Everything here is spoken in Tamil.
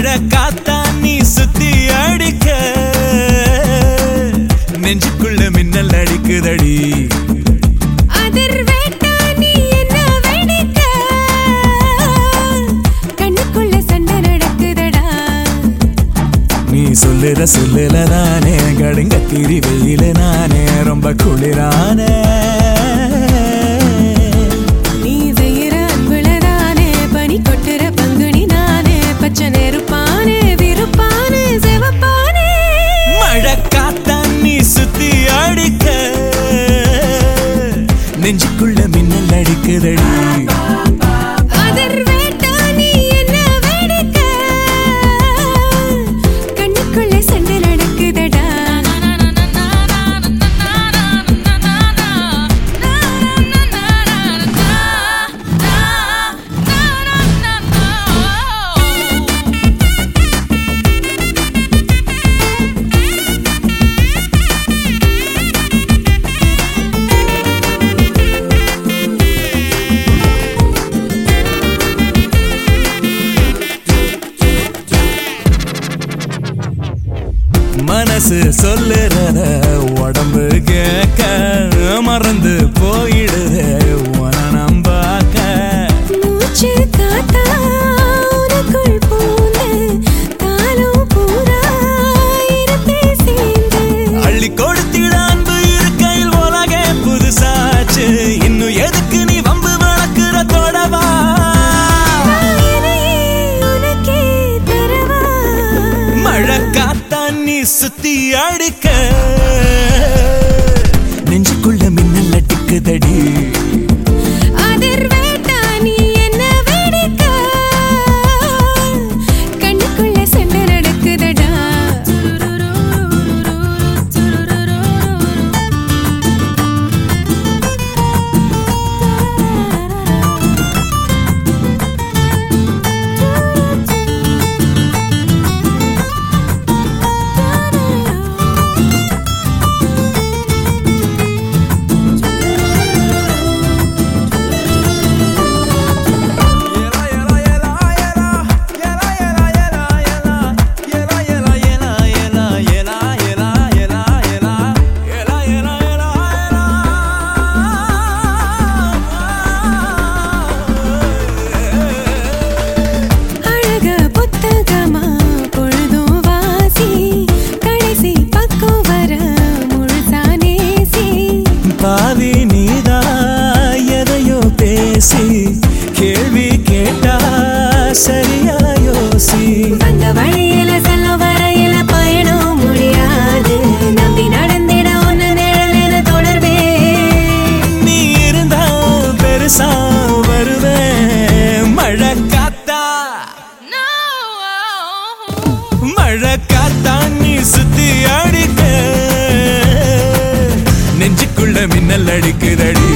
அழகாத்தான் நீ சுத்தி அடிக்க. நெஞ்சுக்குள்ள மின்னல் அடிக்குதடி. சொல்லுற சொல்லுல தானே கடுங்க திரி வெயில நானே ரொம்ப குளிரான நெஞ்சுக்குள்ள மின்னல் அடிக்குதடி. மனசு சொல்லுறத உடம்பு கேட்க மறந்து போயிடு அடிக்க. நெஞ்சுக்குள்ள மின்னல் அடிக்குதடி. சுத்தி அடிக்க. நெஞ்சுக்குள்ள மின்னல் அடிக்குதடி.